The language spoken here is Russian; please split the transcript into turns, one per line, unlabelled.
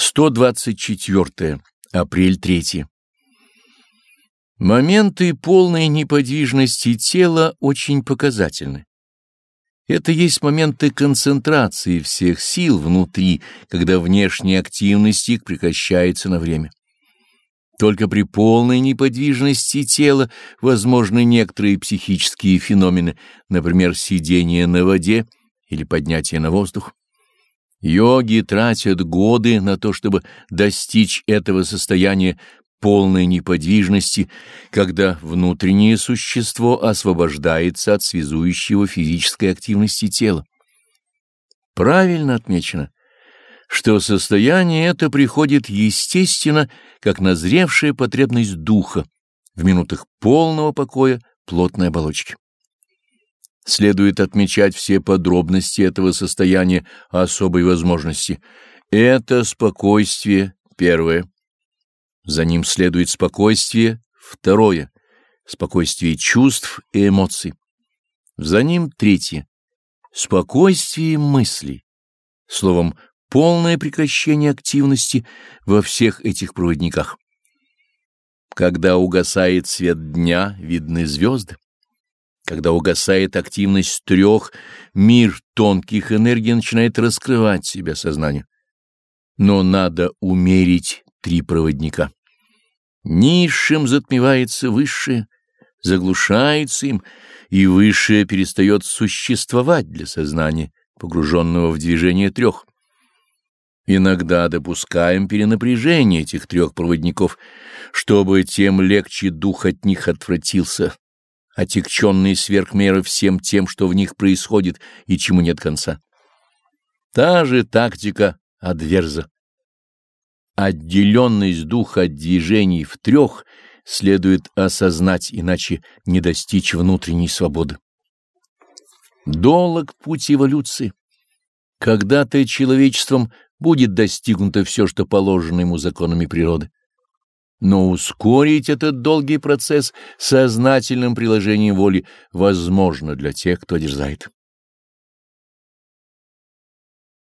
124. Апрель 3. Моменты полной неподвижности тела очень показательны. Это есть моменты концентрации всех сил внутри, когда внешняя активность их прекращается на время. Только при полной неподвижности тела возможны некоторые психические феномены, например, сидение на воде или поднятие на воздух. Йоги тратят годы на то, чтобы достичь этого состояния полной неподвижности, когда внутреннее существо освобождается от связующего физической активности тела. Правильно отмечено, что состояние это приходит естественно, как назревшая потребность духа в минутах полного покоя плотной оболочки. Следует отмечать все подробности этого состояния особой возможности. Это спокойствие первое. За ним следует спокойствие второе. Спокойствие чувств и эмоций. За ним третье. Спокойствие мыслей. Словом, полное прекращение активности во всех этих проводниках. Когда угасает свет дня, видны звезды. Когда угасает активность трех, мир тонких энергий начинает раскрывать себя сознанию. Но надо умерить три проводника. Низшим затмевается высшее, заглушается им, и высшее перестает существовать для сознания, погруженного в движение трех. Иногда допускаем перенапряжение этих трех проводников, чтобы тем легче дух от них отвратился отягченные сверх меры всем тем, что в них происходит и чему нет конца. Та же тактика адверза. Отделенность духа от движений в трех следует осознать, иначе не достичь внутренней свободы. Долг путь эволюции. Когда-то человечеством будет достигнуто все, что положено ему законами природы. Но ускорить этот долгий процесс сознательным приложением воли возможно для тех, кто дерзает.